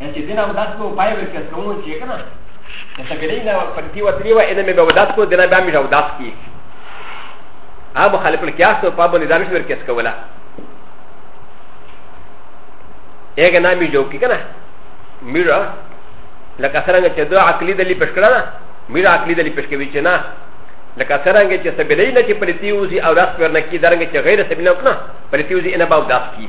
ان چې دینه داس کو پای ور کې کوم چې کنه ته تګری نه پرتی و تری و ان مې به داس کو دینه به مې راو داس کی ا مخالف القياس په پابو نه دانش ور کې کولا اګه نه مې جو کې کنه میرا لکه څنګه چې دوه عقلي دلی پښ کړه نه میرا عقلي دلی پښ کوي چې نه لکه څنګه چې سبیلې نه چې پرتی وزي او داس پر نه کی درنګ چې غیر سبیلې نه پرتی وزي ان به داس کی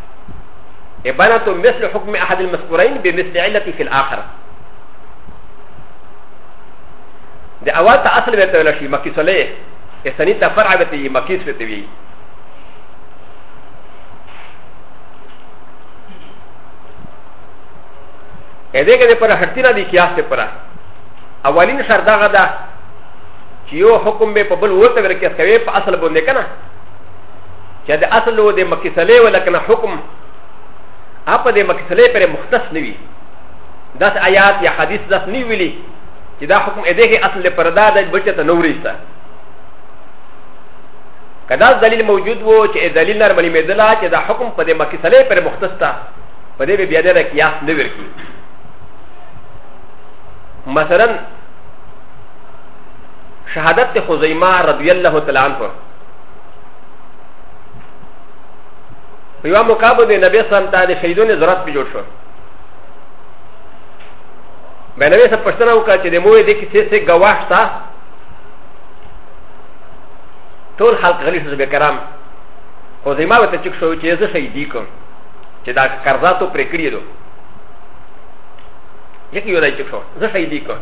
ابانه مثل حكم احد المذكورين بمثل علة في الاخر د اول ته اصل به تول شي مکی صلی اسنی ته فرع به تی مکی سو ته وی ا دې کې پر هټینا دی قیاس ته پر اولین شرط هغه ده چې یو حکم به په بل وته ورکه کوي په اصل باندې کنه چې د اصل و د مکسلې و لکنه حکم اپا د مکسلې پر مختص نوي داس آیات یا حدیث داس نی ویلي چې دا حکم اې دغه اصل پر دا د بچت نوريسته کدا دلیل موجود وو چې دلیل نر ملي مدلا چې دا حکم په د مکسلې پر مختص تا په دې بیا د قیاس نه ورکی مثلا شهادت خزیمه رضی الله تعالی عنه په یو موقع باندې نبی اسلام ته د شهیدونو ضرورت په جوړ شو به نبی سره پښتنه وکړه چې د موې د کیسې څخه گواه شته ټول خلق غلی شو به کرام خو زما وته چک شو چې زه شهیدی کوم چې دا قرضاتو پرې کړی دو یکی یو دای چک شو زه شهیدی کوم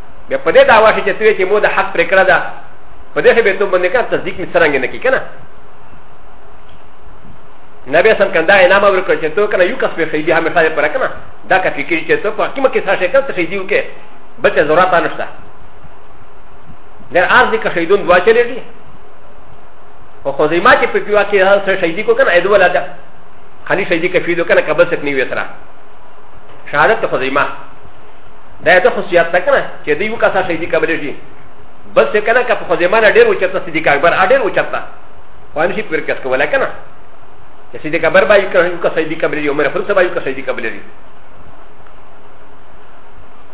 بیا په دې دعوا شي چې ته چې مو د حق پرې کړه ده په دې شی به ته باندې کړه تصدیق مې څرنګه نه کی کنه نبی سم کنده انعام ورکړ چې ته کنه یو کس به خیدی همیشه پر کنه دا کا فکر چې ته په حکیمه کې ساشه کړه ته خیدی وکې بچ ضرورت نشته در ارض کې خیدون دوا چلے دي او خو زما چې په پیوا کې هر څه شهیدی کو کنه ادولا ده خلی شهیدی کې فیدو کنه کبل سک نیو سره شهادت خو زما دا یو خصوصیت ده کنه چې دی یو کسا شهیدی کبل شي بس څه کنه که په خزمانه ډیر وچته صدیق اکبر ا ډیر وچته وانه شي پر کس کوله کنه چې صدیق اکبر بای کنه یو کسا شهیدی کبل شي عمر خپل سبا یو کسا شهیدی کبل شي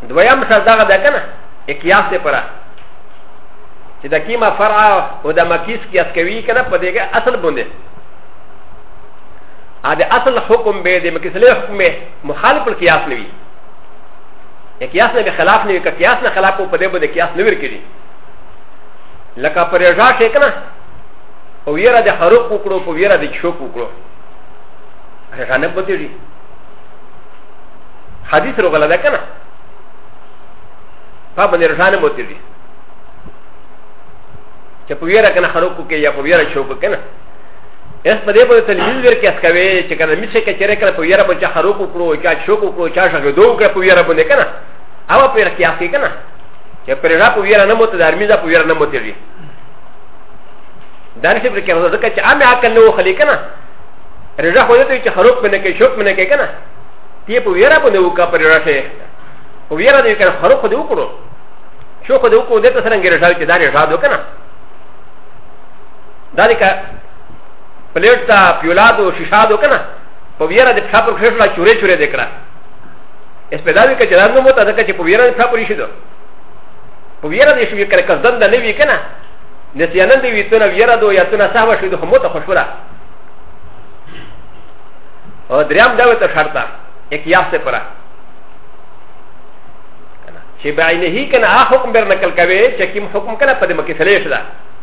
دویم شرط دا ده کنه اکیاس ته پره چې د کیما فرع او د مکیس کیاس کوي کنه په دېګه اصل باندې ا د اصل حکم به د مکیس له حکم مخالف القیاس نه وي قياس نه خلاف نه وکړي قياس نه خلاف په دې باندې قياس نه ورکړي لکه پر رضا شي کنه او ویرا د حروق وکړو په ویرا د چوک وکړو رضا نه بتېږي حدیث روغله ده کنه په باندې رضا نه بتېږي چې په ویرا کنه حروق وکړي یا په ویرا چوک کنه اس په دې باندې تلویز ور کې اسکوي چې کنه میشه کې چیرې کړه په یاره باندې خروق وکړو چا شوق وکړو چا شګه دوه کړه په یاره باندې کنه هغه په یاره کې اخی کنه چې پر را په یاره نه مو ته د ارمیزه په یاره نه مو تیری دا نشي پر کې راځه ځکه چې عام عقل نو خلی کنه رجا خو دې چې خروق باندې کې شوق باندې کې کنه تی په یاره باندې وکړه پر را شي په یاره دې کنه خروق دې وکړو شوق دې وکړو دې ته څنګه رجا چې دا رجا دو کنه دا د پلیټ ته پیولادو شیشادو که نه په ویره د پښه پر کښې شوله چورې چورې دې کړه اس پیدا وي که چې دا نه موته ځکه چې په ویره د پښه پر ایښي دو په ویره دې شوي که قصدن د نه وي که نه نسیانن دې وي څونه ویره دو یا څونه سهوه شوي دو خو موته خوشوله او دریم دا ورته شرط ده اقیاس ته پره چې بعینه کنه هغه حکم بر نقل کوي چې کوم حکم کنه په دې مکه سلیش ده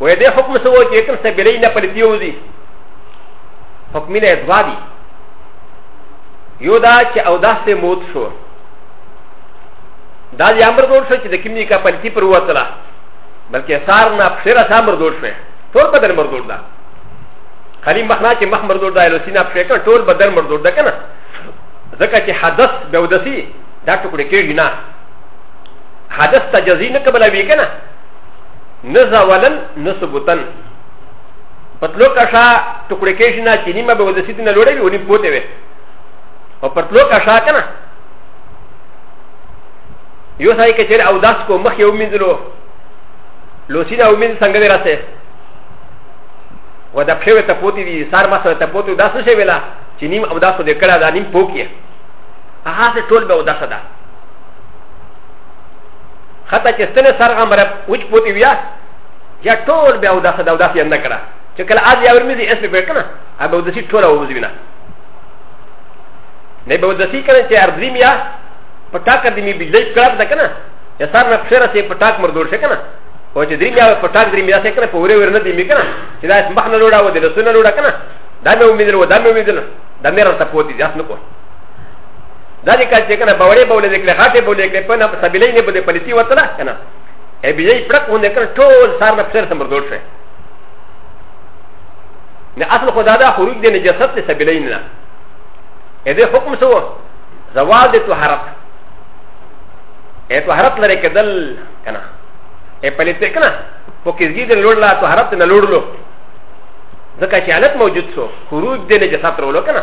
و ي د حكم سوو چې کوم څه بلې نه پلي تيوزي حکمي نه دوا دي يو دا چې او دا سه موت شو دا د امر دور شو چې د کمني کا پلتي پر وتله بلکې سار نه پښره سامر دور شو ټول بدل مردور ده خالي مخنا چې مخ مردور ده لو سینا پښه کړ ټول بدل مردور ده کنه ځکه چې حدث به ودسي دا ټکړه کېږي نه حدث ته جزي نه قبلوي کنه نه زولن نه ثبوتن په تلو کا شا ټوکړې کې شي نه چې نیمه به ودسي نه لوړې وي ونی پوتې وي او په تلو کا شا کنه یو ځای کې چې او داس کو مخ یو منځلو لوسینا او منځ څنګه دی راته و د پښې ته پوتې دي سار ما سره ته پوتې داس شي ویلا چې نیم او داس دې کړه دا نیم پوکې هغه ټول به وداسه ده خطا چې ستنه سر غمره وچ پوتې بیا یا ټول بیا او داسې دا او داسې نه کړه چې کله اځ یا ورمې دې اس په کنه ا به دسی ټول او وزوینه نه به دسی کنه چې ارضی میا پټا کړ دې می بجلی کړه دا کنه یا سر نه خسر سي پټاک مردور شي کنه او چې درې میا پټاک درې میا سي کنه په وره ورنه دې می کنه چې دا مخ نه لوړا و دې لسونه لوړا کنه دا مې امید له دا مې امید له دا مې راته پوتې ځاس نه کوه دا دې کار چې کنه باورې بولې دې کړې خاطه بولې کړې په نه سبیلې نه بده پلیتی وته نه کنه ای بیا یې پړک مونږ کړ ټول سار نه سر سم ردول شي نه اصل خدا دا خروج دې نه جسد ته سبیلې نه اې دې حکم سو زوال دې طهارت اې طهارت لري کدل کنه اې پلیتی کنه په کې دې لوړ لا طهارت نه لوړلو ځکه چې حالت موجود سو خروج دې نه جسد ته ولو کنه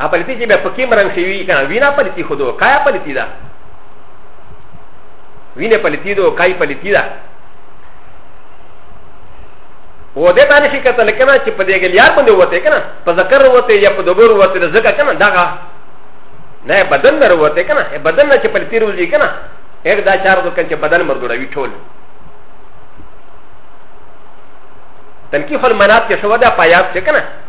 ا پلتی چې به پکې مرنګ شي وی کنه وینا پلتی خو دو کایا پلتی دا وینه پلتی دو کای پلتی دا و دې باندې شي کتل کنه چې په دې ګلیار باندې وته کنه په ذکر وته یا په دبر وته د ذکر کنه داغه نه بدن نه وته کنه بدن نه چې په تیر وځي کنه هر دا چار د کنه چې بدن مردوړوي ټول تنکیف المنات کې شو دا پایاب چې کنه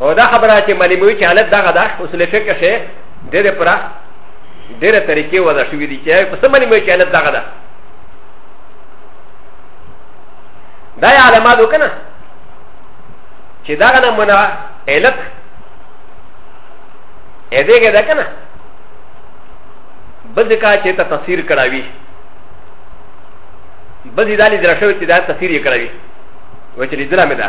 او دا خبره چې معلوموي چې حالت دغه ده اصول فقه شي ډېرې پوره ډېرې طریقې وضع شوي دي چې په څه معلوموي چې حالت دغه ده دا یې علامات وکنه چې دغه نه منا علت ا دې کې ده کنه بل کا چې ته تفسیر کړاوي بل دې دالي درښوي چې دا تفسیر یې کړاوي و چې لیدل مې ده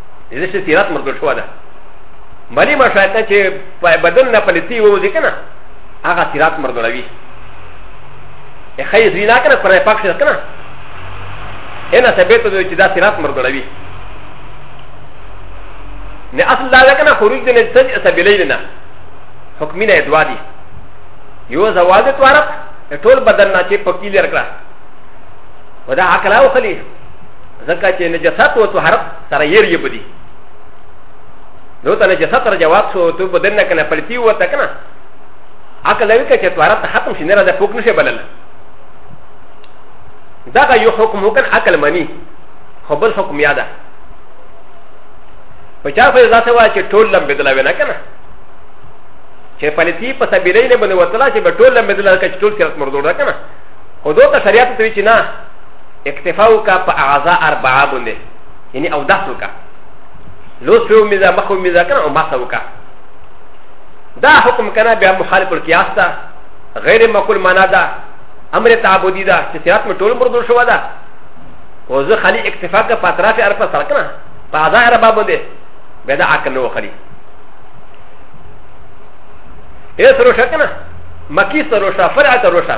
د دې څه سیرت مرګ شو ده مری ما شاید چې په بدن نه پلتی وو ځکه نه هغه سیرت مرګ لوي ا خی زینا کنه پر پاک شي کنه انا ثبت دو چې دا سیرت مرګ لوي نه اصل دا کنه خروج دې نه سج سبیلې نه حکمینه ادوا دي یو زواج توارت ټول بدن نه چې پکې لرکړه ودا عقل او خلی ځکه چې نجاست او طهارت سره یې ریب دي نو ته نجاست را جواب شو ته بدن نه کنه پلتی و ته کنه عقل وی چې طهارت ختم شي نه راځه پوک نشه بلل دا یو حکم وکړ عقل منی خو بل حکم یاده په چا په ذات وا چې ټول لم بدلا وینا کنه چې پلتی په سبیلې نه باندې وتلا چې به ټول لم بدلا کچ ټول سیرت مردور ده کنه خو دوی ته شریعت ته وی چې نه اکتفا وکا په اعضا اربعه باندې یعنی او داس وکا لوس په میزا مخو میزا کنه او ماسا وکا دا حکم کنه بیا مخالف القیاس تا غیر مقول معنا دا امر تعبدی دا چې صراط مې ټول مردو شو دا او زه خالی اکتفا کا په اطراف اربعه سره کنه په اعضا اربعه باندې بیا دا عقل نو خلی ا س ر و ش ا ك ن ا مكيس ر و ش ا فرعه ر و ش ا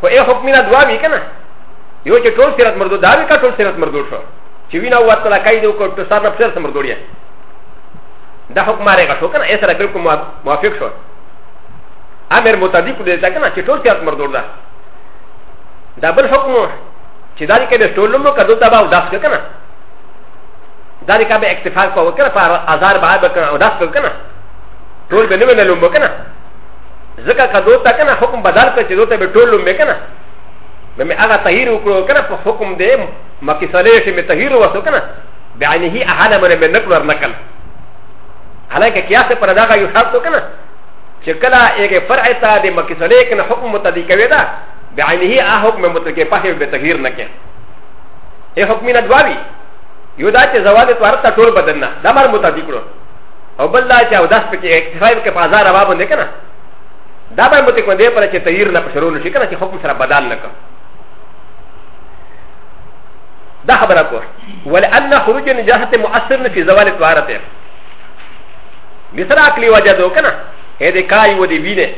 خو اے حکم نه دوا وی کنه یو چې ټول سیرت مردود دا وی کا ټول سیرت مردود شو چې وینا وته لا کای دو کو ټول سر نفسر سم مردود یې دا حکم ماره کا شو کنه ایسا رکل کو موافق شو امر متدی کو دې تا کنه چې ټول سیرت مردود دا دا بل حکم چې دا کې د ټول لمو کدو دا باو داس کنه دا کې به اکتفا کو وکړه پر ازار بعد کنه او داس کنه ټول به نه ولوم کنه ځکه که دوی ته کنه حکم بدل کړ چې دوی ته به ټول لومې کنه به مې هغه تغیر وکړو کنه په حکم دې مکې سره چې مې تغیر وسو کنه بعینه احاله باندې مې نکړ نکل حالانکه قیاس پر دغه یو شرط کنه چې کله یې فرع ته د مکې سره کنه حکم متدی کوي دا بعینه ا حکم متکې په هیڅ به تغیر نه کوي ای حکم نه دواوی یو دا چې زوال ته ورته ټول بدن نه دا مر متدی کړو او بل دا چې اوداس پکې اکتفا یې وکړه په هزار روا باندې که نه دا به مو ته کوم دی پر چې تغیر نه په شروع نه شي که نه چې حکم سره بدل نه کړه دا خبره کوه ولأن خروج النجاحة مؤثر في زوال الطهارة مثل عقلي وجدو كنا هذا كاي ودي بينه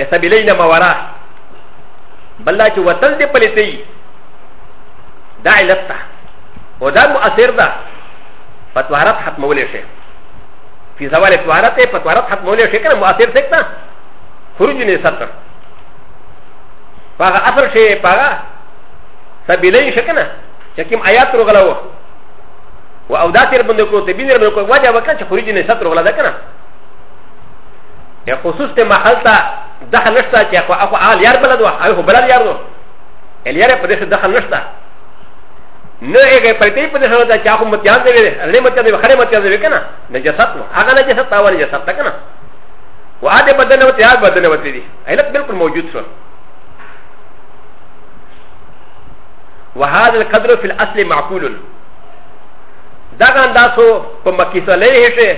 يسبيلين ما وراه بلا چې وتل دې پلي تي دا علت ده ودا مؤثر ده په طهارت ختمولی شي فی زوال طهارت په طهارت ختمولی شي کنه مؤثر څه کنه خروج نه ستر پاغه اثر شي پاغه سبیلین شي کنه چې کوم آیات روغلاو و او داتر بند کو ته بینر بند کو وجه وکړه چې خروج نه ستر ولا ده کنه یا خصوص ته محل ته دخل نشته چې اخو اخو آل یار بلد و اخو بلد یار نو الیار په دې دخل نشته نه هغه پرتې په دې سره دا چې هغه متیان دی لري متیان دی خره متیان دی کنه نه جسد نو هغه نه جسد تاول جسد تا کنه و هغه بدن او تیار بدن وتی دي علت بالکل موجود شو وهذا القدر في الاصل معقول دا انداسو په مکیسه لري شي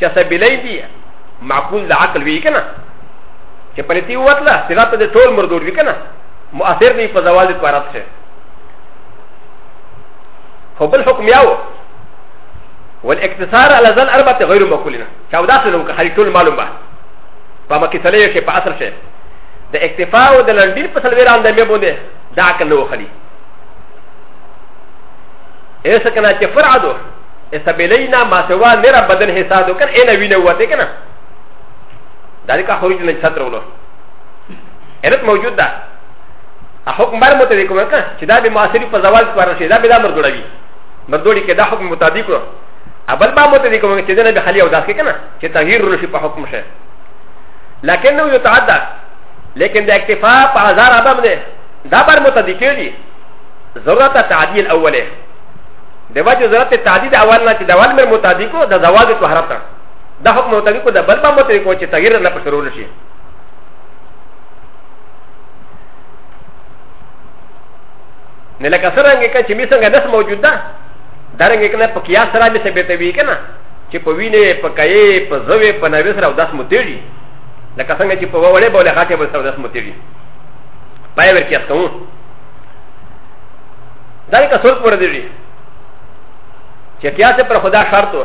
چې سبیلې دي معقول د عقل وی کنه چې پرتې وتله صراط د ټول مردور وی کنه مؤثر دی په زوال د پارات شه خو بل حکم یاو والاقتصار على ذن اربعه غیر مقولنا چاو داسې نو که خري ټول معلوم با په مکه سلیو کې په اصل شي د اکتفا او د لندین په سلویران د مې بونه دا کنه خلی ایسا کنه چې فرع دو ایسا بلینا ما سوا نرا بدن حساب دو کن اینا وینه وته کنه دا دې کا خروج نه ستر ولو ارت موجود ده حکم بر مطابق ورکا چې دا به معاصری په زوال کې ورشي دا به دا مرګ جوړوي مرګ جوړي کې دا حکم مطابق ورو اول با مطابق ورو چې دنه به خلی او داس کې کنه چې تغییر ورشي په حکم شه لكن نو يتعدى لكن د اکتفا په هزار عدم ده دا بر مطابق دي ضرورت تعدیل اوله د وجه ضرورت تعدیل اول نه چې د اول مر مطابق د زوال په حرف دا حکم مطابق د بل با مطابق چې تغییر نه پښرول شي نه لکه څرنګه که چې میسنګه نس موجود ده دارنګه کنه په قیاس سره می ثابت وی کنه چې په وینه په کای په زوی په نوې سره او داس متېږي لکه څنګه چې په وړې بوله غاټه به سره داس متېږي پای ور کیاس کوم دا یې کسول پر دی چې قیاس پر خدا شرط و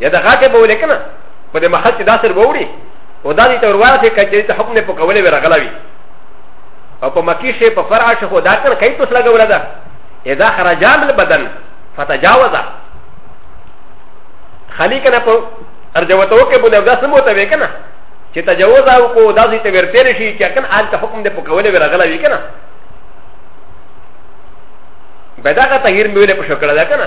یا د غاټه به ولې کنه په دې محل چې دا سر ووري او دا دې ته ورواله چې کچې ته حکم نه په کولې به رغلاوي او په مکی شي په فرع شي خو دا کنه کای پس لګا ولدا اذا خرجان البدن فتجاوزا خلی کنه په ارجوتو کې بوله دا سمو ته وکنه چې تجاوز او کو دا دې ته ورته شي چې کنه آل ته حکم دې په کولې به رغلاوي کنه بداغه تغیر مې ولې په شکل ده کنه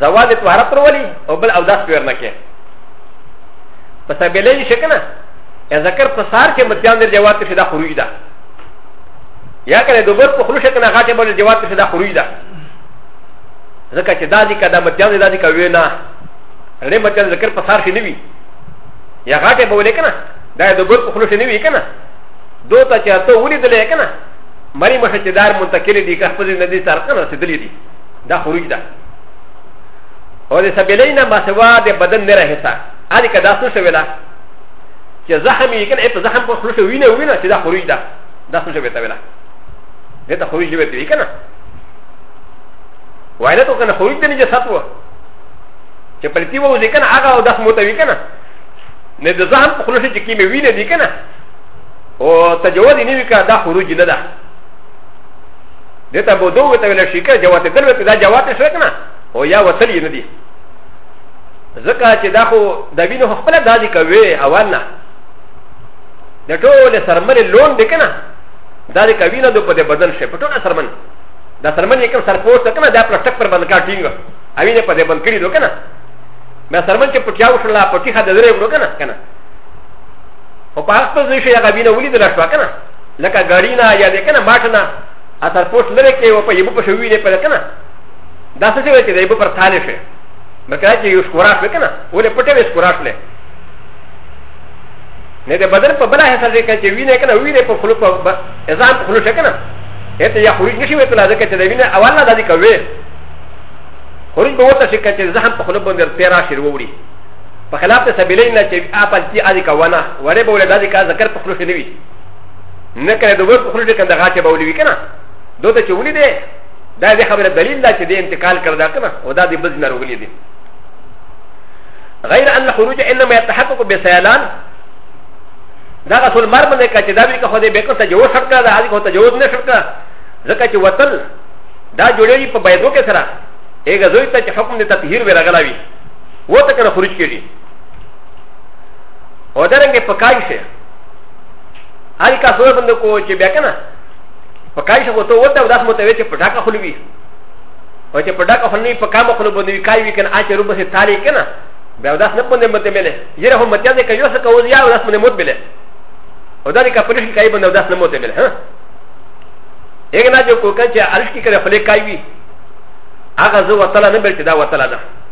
زوال تو هر پر ولي او بل او داس پیر نه کې په سبیلې نشه کنه یا ذکر په سار کې متیان در جواب ته دا خروج ده یا کنه دوبر په خلوش کنه غاټه بل جواب ته دا خروج ده ځکه چې دا دي کدا متیان دا دي کوي نه رې متیان ذکر په سار کې نه وي یا غاټه به ولې کنه دا دوبر په خلوش نه وي کنه دوه ته چې ته ولې دلې کنه مری مشه چې دار منتقل دي که خپل نه دي سر کنه چې دلې دي دا خروج ده او د سبیلین ما سوا د بدن نه راهسا هغه کدا څه شوی ده چې زخم یې کنه په زخم په خلوص وینه وینه چې دا خروج ده دا څه شوی ته ویلا دته خروج دی وی کنه وایله ته کنه خروج د نه جسات و چې پلتی وو ځکه هغه او داس موته وی کنه نه د زخم په خلوص چې کیمه وینه دی کنه او تجاوز نه وی کنه دا خروج نه ده د ته بو دوه ته ویل شي که جوات دل وته دا جوات شو کنه او یا وصل یې نه دي ځکه چې دا خو د وینو خپل دادی کوي اول نه د ټول سرمن لون دی کنه دا د کوي نه د په بدن شي په ټول سرمن دا سرمن یې کوم سرپورت کنه دا پلاستیک پر باندې کاټینګ اوی نه په دې باندې کړی دو کنه مې سرمن چې پټیاو شلا پټی خا د درې وړو کنه کنه او په هغه ځای شي هغه وینه ولید لا شو کنه لکه غړینا یا دې کنه ماټنا اثر پوښ لره کې او په یبو په شوی نه پر کنه دا څه وی چې دې په پر تاله شي مکه چې یو شکورا شو کنه ولې پټه وې شکورا شله نه دې بدن په بل حساب دې کې وینه کنه وینه په خلو په ازام په خلو شي کنه اته یا خروج نشي وته لازم کې چې وینه اول نه دادی کوي خروج به وته شي کې چې زهم په خلو باندې تیرا شروع وړي په خلاف ته سبیلین نه چې اپل تی ادي کا ونه وره بوله دادي کا ذکر په خلوش نه وي نه کړه دوه په خلوش کنده غاټه بوله وي کنه دوته چې ونی دی دا د خبره دلیل دا چې د انتقال کړ دا کنه او دا د بز نه رغلی دي غیر ان خروج انما يتحقق بسيلان دا غسل مر باندې کا چې دا به خو دې به کو تجوز شرط کړه دا هغه کو تجوز نه شرط کړه ځکه چې وتل دا جوړېږي په بيدو کې سره هغه زوی ته چې حکم د تطهیر ورغلاوي و ته کنه خروج کړي او درنګ په کای شه هل کا سوره بند کو چې بیا کنه په کای شه وته وته داس مو ته وی چې پټاکه خلوي او چې پټاکه خلوي په کامه خلو باندې وی کای وی کنه اچ روبه سي تالي کنه بیا داس نه باندې مته مله یره هم مته دې کوي څه کوي یا داس باندې موت بله او دا دې کا پرش کای باندې داس نه موته مله ها هغه نه جو کو کنه چې ارش کی کړه خلې کای وی هغه زه وتله نه بلته دا وتله ده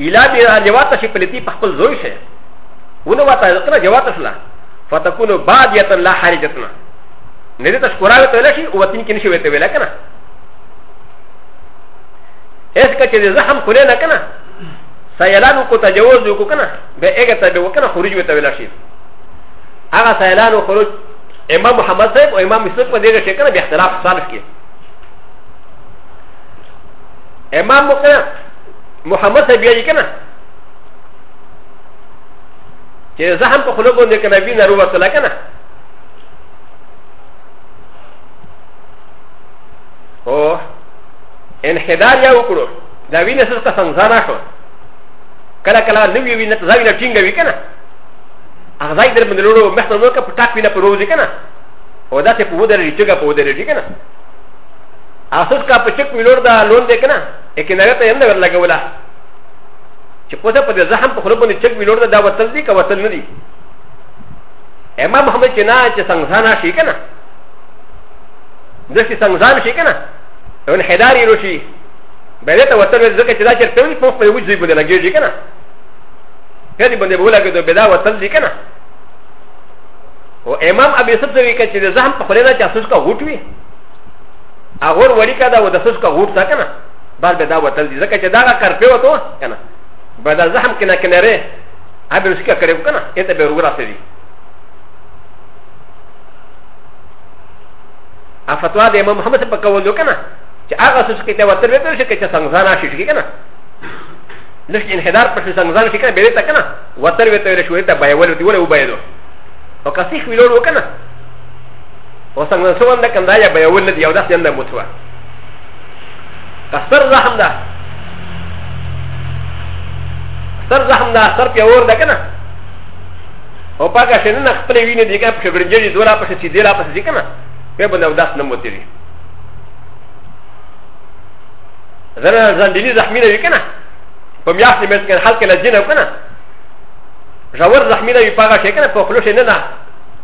الا دې جواب ته شي پليتي په خپل زوی شي ونه وتا ځکه جواب ته شلا فتكون باديه لا حرجتنا نه دې تاسو کوراوي ته لشي او وتين کې نشي وته ویل کنه اس کچې دې زخم کولې نه کنه سيلانو کو تجاوز وکړو کنه به هغه ته به وکنه خروج وته ویل شي هغه سيلانو خروج امام محمد صاحب او امام یوسف په دې کې کنه به اختلاف صالح کې امام مکنه محمد صاحب یې کنه چې زه هم په خلکو باندې کنه وینه وروتله کنه او انحدار یا وکړو دا وینه څه څه څنګه شو کله کله نوې وینه ځا وینه ټینګه وی کنه هغه ځای در باندې لورو مخته نو که پټاک وینه پر روزي کنه او دا ته په ودرې چې ګه په ودرې کنه اساس کا په چک ملور دا لون دې کنه ا ك ن ا ت ي ن د ر ل ج و ل ا چې په دې په دې زحمت په خلکو نه چک ویلور دا وتل دي که وتل نه دي امام محمد چې نه چې څنګه نه شي کنه دشي څنګه شي کنه ان حدار یې روشي به دې ته وتل ځکه چې دا چې ټول په خپل وجه باندې لګیږي کنه هدي باندې بولا کې به دا وتل دي کنه او امام ابي سبزوي کې چې زحمت په خلینه چې اساس کا غوټوي اغور وړي کا دا و د سس کا غوټ تا کنه بار به دا وتل دي ځکه چې دا کا کر پیو تو کنه به دا زحم کنه کنه ری هبه رسې کا کړو کنه اته به ورغرا سي ا فتوا د امام محمد په کول یو کنه چې هغه سس کې ته وتل وته شي چې څنګه ځان شي شي کنه لږ انحدار پر څنګه ځان شي کنه به ته کنه وتل وته شوې ته بایول دی ولې وبایلو او کسیخ ویلو کنه و سنگن سوان دا کم دا یا بیول ندی او دا سیان دا متوا ستر زخم دا ستر زخم دا ستر پیور دا کنا او پاکا شنن اخپل وینه دیگه پشه برنجری دولا پشه چی دیلا پشه چی کنا پی بنده او داس نمو تیری زنه زندینی زخمی نوی کنا پا میاشتی میز کن حلق لجی نو کنا ژور زخمی نوی پاکا شکنه پخلو شنن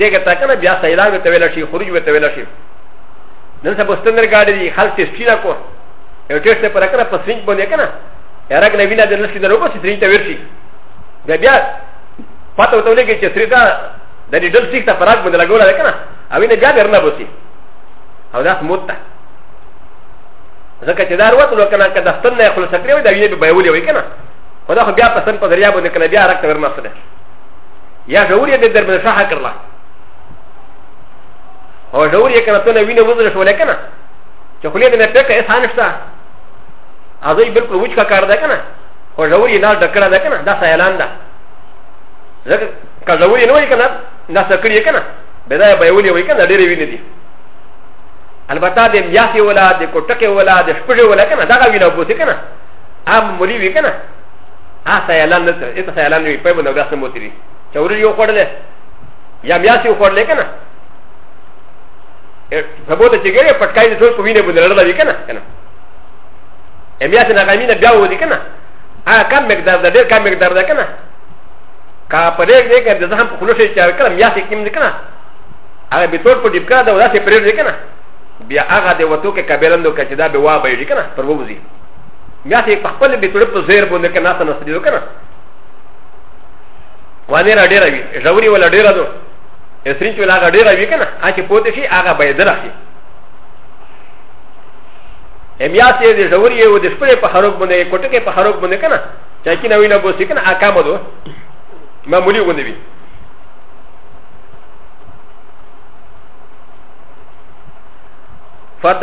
دغه تا کنه بیا سیلان به تویل شي خروج به تویل شي نن سبا ستندر ګاډي دي خلک ټیسټي نه کو یو ټیسټ ته پر کنه په سینج باندې کنه یارګ نه وینا درل شي درو په سینج ته ورشي بیا بیا پته وته لګي چې سری دا د دې ډل سیک ته فراغ باندې لګول ده کنه او نه بیا درنه بوسي او دا موت ده ځکه چې دا وروته لو کنه کدا ستن نه خلاص کړی وي دا یې به ویولې وي کنه خدا خو بیا پسند په ذریعہ باندې کنه بیا راکته ورمسله یا ډور یې د درمل شاه کړل او ډور یې کنه ته نه وینې وزر شو لکه نه چې خلې دې نه پکې احسان شته هغه بالکل وچ کا کار ده کنه خو ډور یې نه ډکړه ده کنه دا سیلان ده ځکه که ډور یې نه وای کنه نه سکړی کنه به دا به ولې وای کنه ډېرې وینې دي البته د میاسي ولا د کوټکه ولا د شپږه ولا کنه دا وینه بوته کنه ام مولي وی کنه ها سیالان نه ته ته سیالان وی په باندې راس نه موتری چې ورې یو خړل یا بیا سی خړل کنه سبو ته چې ګره پټکای دې ټول کوینه باندې لړل وی کنه کنه امیا ته نغمینه بیا و دي کنه ا کم مقدار ده ډېر کم مقدار ده کنه کا په دې دې کې د هم په خلوص چې چار کړه میا سی کیم دې کنه هغه به ټول په ډیپ کړه دا ورته پرې دې کنه بیا هغه د وتو کې کبیرندو کې چې دا به وا به دې کنه پر ووزي بیا ته په خپل بیتوړ په زیر باندې کنه سن سړي وکړه وانه را ډیر وی ژوري ولا ډیر دو اسرین چې ولا ډیر وی کنه اچ پوت شي هغه به درخي امیا ته دې ژوري او دې خپل په خروق باندې کوټه کې په خروق باندې کنه چا کې نوې نه بوسي کنه اکام دو معمولی غوندې وی فت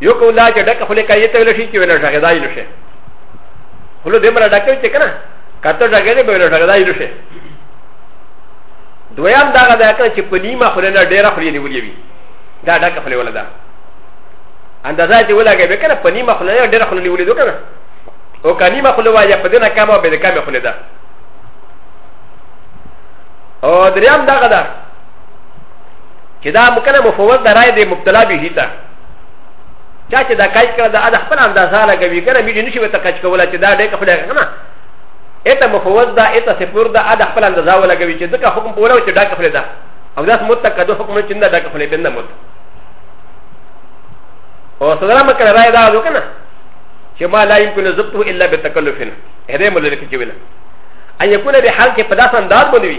یو کولا چې ډکه خولې کوي ته ویل شي چې ویل شي غذای نشي خلو دې مر ډکه چې کنه کته ډکه دې ویل شي غذای نشي دویم دا غدا کنه چې په نیمه خولې نه ډیره خولې دی ولې وي دا ډکه خولې ولا ده اندازه دې ولګې به کنه په نیمه خولې نه ډیره خولې ولې دوه کنه او کنیمه خولې وایا په دې نه کمه به دې کمه خولې ده او دریم دا غدا چې دا مکنه مفوض د رائے د مبتلا به هیته چا چې دا کچ کړه دا د خپل اندازه لګوي کنه مې نشي وته کچ کوله چې دا ډېر خپل کنه اته مفوض دا اته سپور دا د خپل اندازه ولګوي چې ځکه حکم پوره چې دا خپل دا او دا سمت تک دو حکم چې دا دا خپل بنده مت او صدر ما کړه راي دا وکنه چې ما لا يمكن زبطه الا بتكلف هره ملل کې ویل ان يكون بحال کې په داسې انداز باندې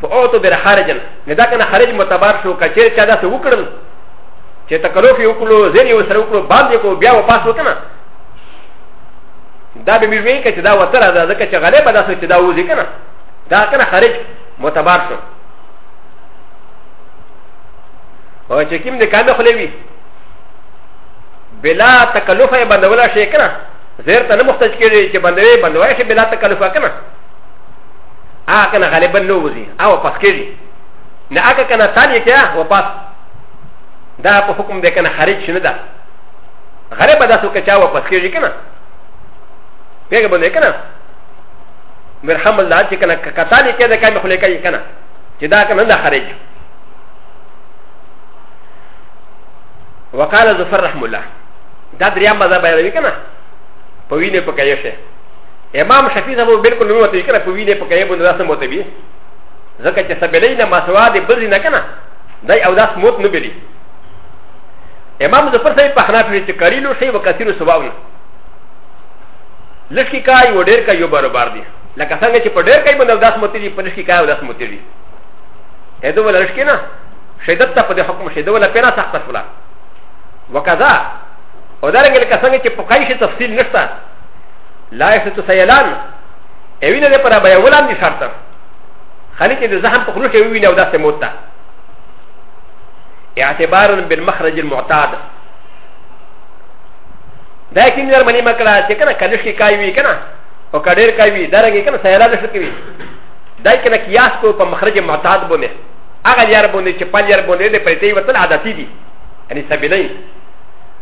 فاوتو بر خارجن لدا کنه خارج متبر شو کچیر چا داسې وکړل چې تکلف یې وکړو زیر یې وسره وکړو باندې کو بیا واپس وکنه دا به مې وی کچې دا وتره ده ځکه چې غالبا داسې چې دا وځي کنه دا کنه خارج متبر شو او چې کوم د کانه خلې وي بلا تکلف یې بندولا شي کنه زیر ته نه مختج کېږي چې بندوي بندوي شي بلا تکلف کنه ا کنه غالبا نو وزي او پس کېږي نه اګه کنه ثاني کیا و پس دا په حکم ده کنه خارج شنه ده غالبا دا سو کچا و پس کېږي کنه پیګه باندې کنه مرحم الله چې کنه کثاني کې ده کله خلک یې کنه چې دا کنه نه خارج وقال زفر رحم الله دا دریا مذهب یې کنه په وینه په کایشه امام شفیع صاحب بالکل نو ته کنه په وینه په کې بند راسه موته بي ځکه چې سبلې نه مسوا دې بل نه کنه دای او داس موت نه بلی امام ظفر صاحب په حناف کې چې کریلو شی وکثیر سواونه لشکې کای و ډېر کای یو برابر دي لکه څنګه چې په ډېر کای بند داس موته دي په لشکې کای او داس موته دي هدا ولا لشکې نه شدت ته په حکم شدت ولا پیرا سخت فلا وکذا او دا رنګ لکه څنګه چې په کای شي تفصیل نشته لا يسوت سيلان اوين له پر بیا ولان دي شرط خالي چې د زحم په خلوش وي نه وداسه موت ده اعتبارا بالمخرج المعتاد دا کیم در منی مکړه چې کنه کلش کې کای وی کنه او کډیر کای وی درګه کنه سیلان شو کوي دا کنه قیاس کو په مخرج معتاد بونه هغه یار بونه چې پال یار بونه دې پرېتې وتل عادتي دي یعنی سبیلې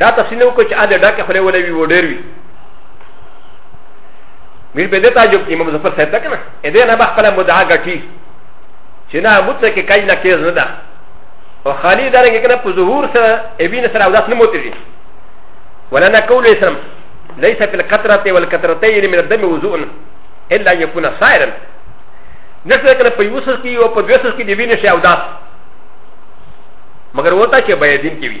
دا تفصیل نه وکړو چې ا د ډاکې خولې ولې وي وډیر وي میر په دې تعجب کې امام ظفر صاحب تک نه اې دې نه به خپل مدعا غټي چې نه موت کې کای نه کېز نه ده او خالی دا رنګ کنه په ظهور سره ابین سره او داس نه موتري ولنا قول اسلام ليس في القطرة والقطرتين من الدم وضوء الا يكون صائرا نشته کنه په یوسف کې او په دوسف کې دی وینې شي او داس مگر وتا چې بیا دین کې وي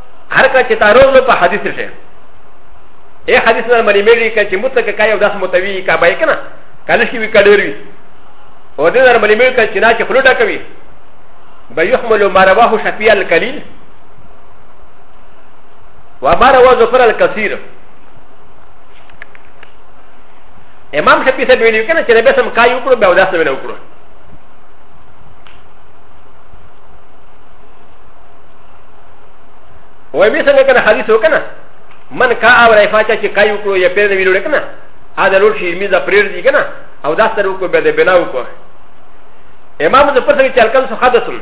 هر کا چې تعرض له په حدیث شي اے حدیث نه مری مری کا چې مطلق کای او داس متوی کا بای کنه کله شي وی کډیر وی او دې نه مری مری کا چې نه چې خلوټه کوي به يحمل ما رواه شفيع القليل وما رواه ظفر الكثير امام شفيع سره ویلو کنه چې ربسم کای وکړو به او داس ویلو وکړو و بي سنه کنه حدیث وکنه من کا او رفا چا چې کایو کو یا پیر ویلو کنه ا د لور شي میزه پریر دی کنه او دا سره کو به د بنا وکړه امام د پسې چې الکل سو حدثم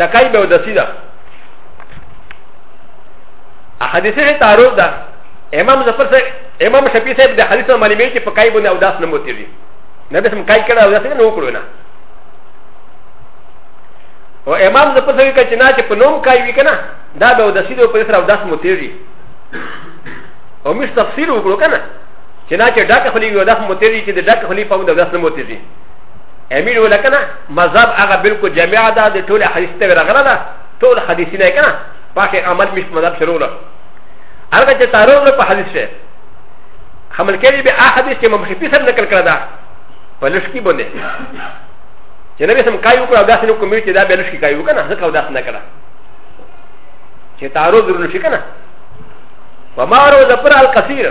د کای به د سیدا حدیث هي تعارض ده امام د پسې امام شفیع صاحب د حدیث معلومه چې په کای باندې او داس نه موتیږي نبی سم کای کړه او داس نه وکړو نه او امام د پسوي که چې نه چې په نوم کای وي که نه دا به اودسي د په سره اودس مو تېږي او موږ تفصیل وکړو که نه چې نه چې ډاکه خولي وي اودس مو تېږي چې د ډاکه خولي په هم د اودس نه مو تېږي امیر ولا کنه مذهب هغه بالکل جامع ده د ټول حدیث ته راغله ده ټول حدیث نه کنه پاکه عمل مش مذهب شروع له هغه چې تعارض له په حدیث شه حمل کړي به احادیث چې ممخفي سره نقل کړه ده په لشکي باندې چې نبی سم کایو کړو داسې نو کومې چې دا به لشي کایو کنه ځکه او داسې نه کړه چې تعرض ورل شي کنه وما رو ظفر القصير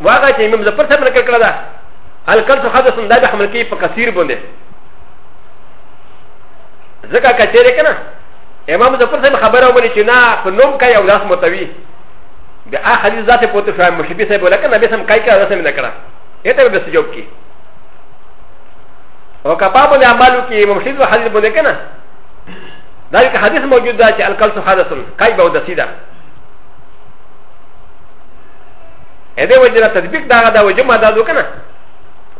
واغه چې امام ظفر سم نه کړه دا الکل څه حدث دا به حمل کې په قصير باندې ځکه کچېره کنه امام ظفر سم خبره وبلی چې نه په نوم کای او داس متوي د ا حدیث ذات پوت شو مشبي صاحب ولکه نبی سم کای کړه داسې نه کړه اته به سجوب کی او کپا باندې عملو کې ممشید و حدیث باندې کنه دا یک حدیث موجود ده چې الکلس حدث کای به ودسی ده ا دې وجه نه تطبیق دا دا وجه ما دا دو کنه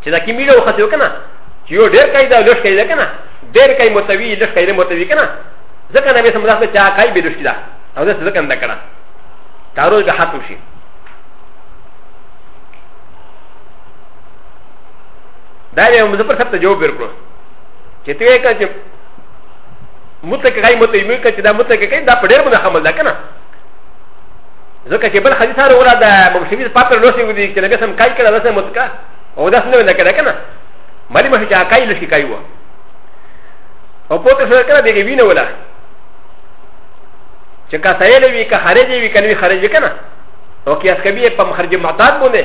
چې دا کی میډو خته کنه چې یو ډیر کای دا لوش کای ده کنه ډیر کای متوی لوش کای متوی کنه ځکه نه به سمدا ته چا کای به لوش کیدا او دا څه کنده کنه کارو به حق وشي دا یې هم زپر سپته جواب ورکړو چې ته یې کړه چې مطلق غي مطلق مې کړه چې دا مطلق کې دا په ډېر باندې حمل ده کنه ځکه چې بل حدیث هر ولا دا مبشوی پاتر نو شي ودی چې نبی سم کای کړه دا سم مطلق او دا څنګه نه کړه کنه مالي مشه چې کای لشي کای و او پوتې سره کړه دغه وینه ولا چې کا سایل وی کا خارج وی کنه خارج کنه او کې اس کبي په مخرج معتاد باندې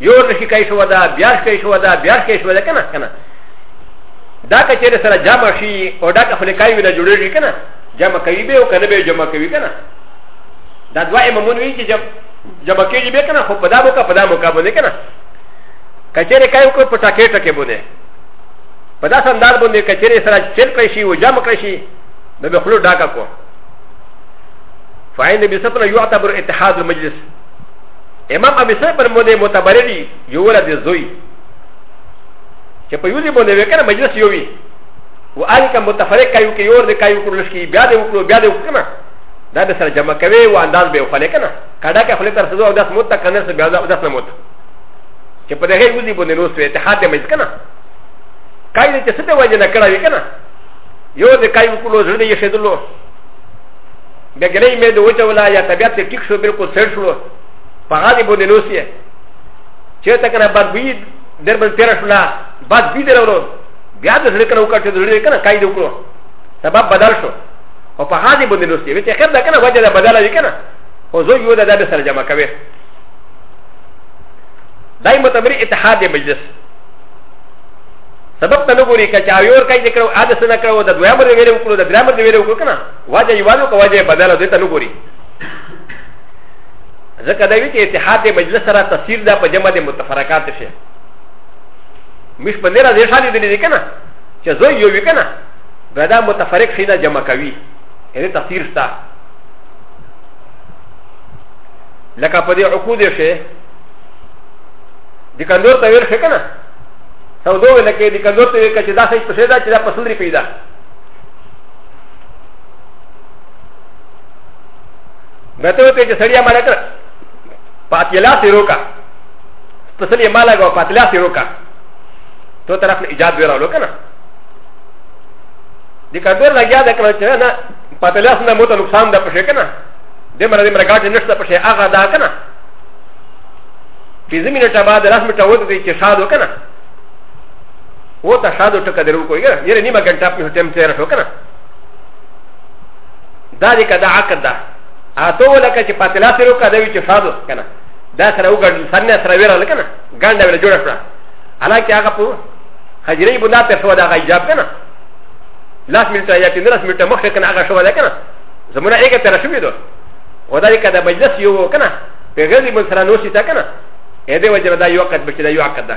یو ورځ شي کای شو دا بیا شي شو دا بیا شي شو دا کنه کنه دا کچېره سره جمع شي او دا کفل کای ویل جوړېږي کنه جمع کوي به او کنه به جمع کوي کنه دا دوا امامون وی چې جمع کېږي به کنه خو په دا موقع په دا موقع باندې کنه کچېره کای کو په ټاکې ټکې باندې په دا سندال باندې کچېره سره چل کړی شي او جمع کړی شي نو به خلو ډاکا کو فاین نبی صلی الله علیه وسلم یعتبر اتحاد المجلس امام ابي سعيد بن مودي متبرري يولا دي زوي چې په يوزي باندې وکنه مجلس يوي و ان کوم متفرق کایو کې یور د کایو کول شي بیا د وکړو بیا د وکړو دا به سره جمع کوي او انداز به خلک نه کډه کې خلک تر څو او داس موت کنه سره بیا داس نه موت چې په دغه وزي باندې نو سوي اتحاد مې کنه کای دې چې څه د وجه نه کړه وکنه یو د کایو کول زړه یې شیدلو د ګلې مې د وجه ولا یا طبیعت ته ټیک شو بالکل سر شو په هغه باندې نوسیه چې تا کنه بد بی در باندې تیر شو لا بد بی درولو بیا د زړه کنه وکړ چې د زړه کنه قاعده وکړو سبب بدل شو او په هغه باندې نوسیه وی چې خیر دا کنه وجه دا بدل دی کنه او زه یو دا د سره جمع کوي دای متبر اتحاد مجلس سبب ته نه ګوري که چا یور کای دې کړو اده سره کړو د دویم ور ویلو کړو د دریم ور ویلو کړو کنه وجه یوانو که وجه بدل دې ته نه ګوري ځکه دا وی چې اتحاد د مجلس سره تفسیر دا په جمع د متفرقات شي مش په نه راځي شالي دې دې کنه چې زوی یو وی کنه دا دا متفرق شي نه جمع کوي یعنی تفسیر ستا لکه په دې عقود شي د کندور ته ویل شي کنه سودو لکه د کندور ته ویل چې دا څه څه دا چې دا پسندري پیدا به ته وکړې چې سړی عمل کړ په اتلا سې روکا تسل یې مالا غو په اتلا سې روکا تو طرف نه ایجاد ویرا لو کنه د کډور لګیا د کړو چې نه په اتلا سره مو ته نقصان ده پښې کنه د مر د مرګاټ نشته پښې هغه دا کنه چې زمينه ټبا د لاس مټه ودی چې شاد وکنه و ت ش ا د ټکه درو کوي یره نیمه ګنټه په ټیم تیر شو کنه دا دې کدا عقد ده اته ولکه چې پاتلا تیر وکړه دوی چې شادو کنه دا سره وګړل سنه سره ویره لکنه ګنده ولا جوړ کړه حالانکه هغه په حجرې بنا پر سو دا غیجاب کنه لاس منټه یا پندرس منټه مخکې کنه هغه شو ده کنه زمونه یې کتره شوې ده و دا دې کدا مجلس یو کنه په غیر دې بل سره نوسی تا کنه اې دې وجه دا یو عقد بچی دا یو عقد ده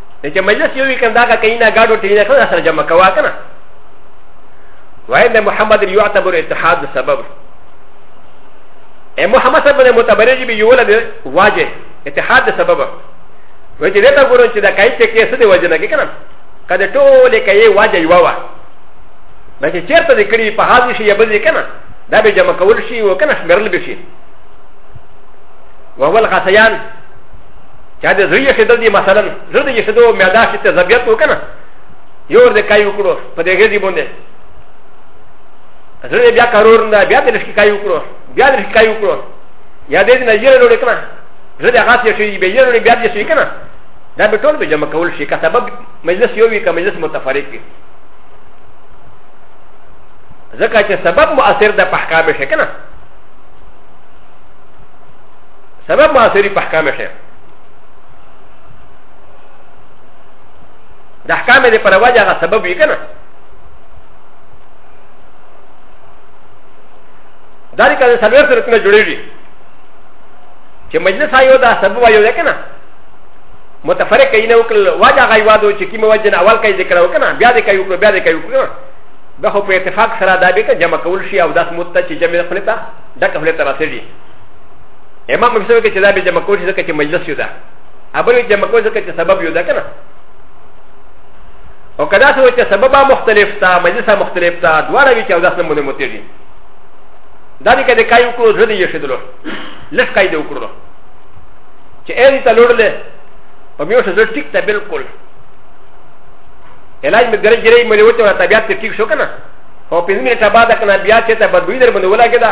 ا چې مجلس یو وی کنه دا کوي نه ګاډو ټی نه کنه سره جمع کوا کنه وای د محمد یعتبر اتحاد سبب ا محمد صاحب نه متبرج به یو له واجه اتحاد سبب وای چې دا ته ګورو چې دا کای چې کیسه دی وجه نه کې کنه کله ټول کای واجه یو وا مې چې چیرته دې کړی په حاضر شي یبل کنه دا به جمع کول شي او کنه شمرل به شي وهو الغسيان چې د زړه یې خېدل دي مثلا زړه یې خېدو مې دا چې تذبیت وکنه یو ور دې کای وکړو په دې غېږي باندې زړه بیا کارور نه بیا دې لښکې کای وکړو بیا دې لښکې کای وکړو یا دې نه یې لوړ کنه زړه دې غاټ یې شي به یې لوړ بیا دې شي کنه دا به ټول به جمع کول شي که سبب مجلس یو وي که مجلس متفرق وي ځکه چې سبب مؤثر ده په احکام شي کنه سبب معاصری په احکام شه د احکام دې پر وجه هغه سبب وی کنه دا لري کله سلور سره څنګه جوړیږي چې مجلس آیو دا سبب آیو ده کنه متفرق کینه وکړل واجه غي وادو چې کیمه وجه اول کای ذکر وکنه بیا دې کای وکړو بیا دې کای وکړو به په اتفاق سره دا به جمع کول شي او داس مت چې جمع خپل ته د خپل ته راسي امام مکسو کې چې دا به جمع کوشي ځکه چې مجلس یو ده ابل جمع کوشي ځکه چې سبب یو ده کنه او کدا سو چې سبب مختلف تا مجلس مختلف تا دواړه وی چې او داسنه مونږ متېږي دا دې کده کای وکړو زړه یې شیدلو لږ کای دې وکړو چې اې دې تلوړل په میو څه زړه ټیک ته بالکل علاج مې ګرځ جری مې وته طبيعت ټیک شو کنه او په دې مې ټبا ده کنه بیا چې ته بدوی در باندې ولاګه ده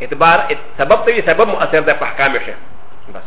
اعتبار سبب ته وي سبب مؤثر ده په احکام شي بس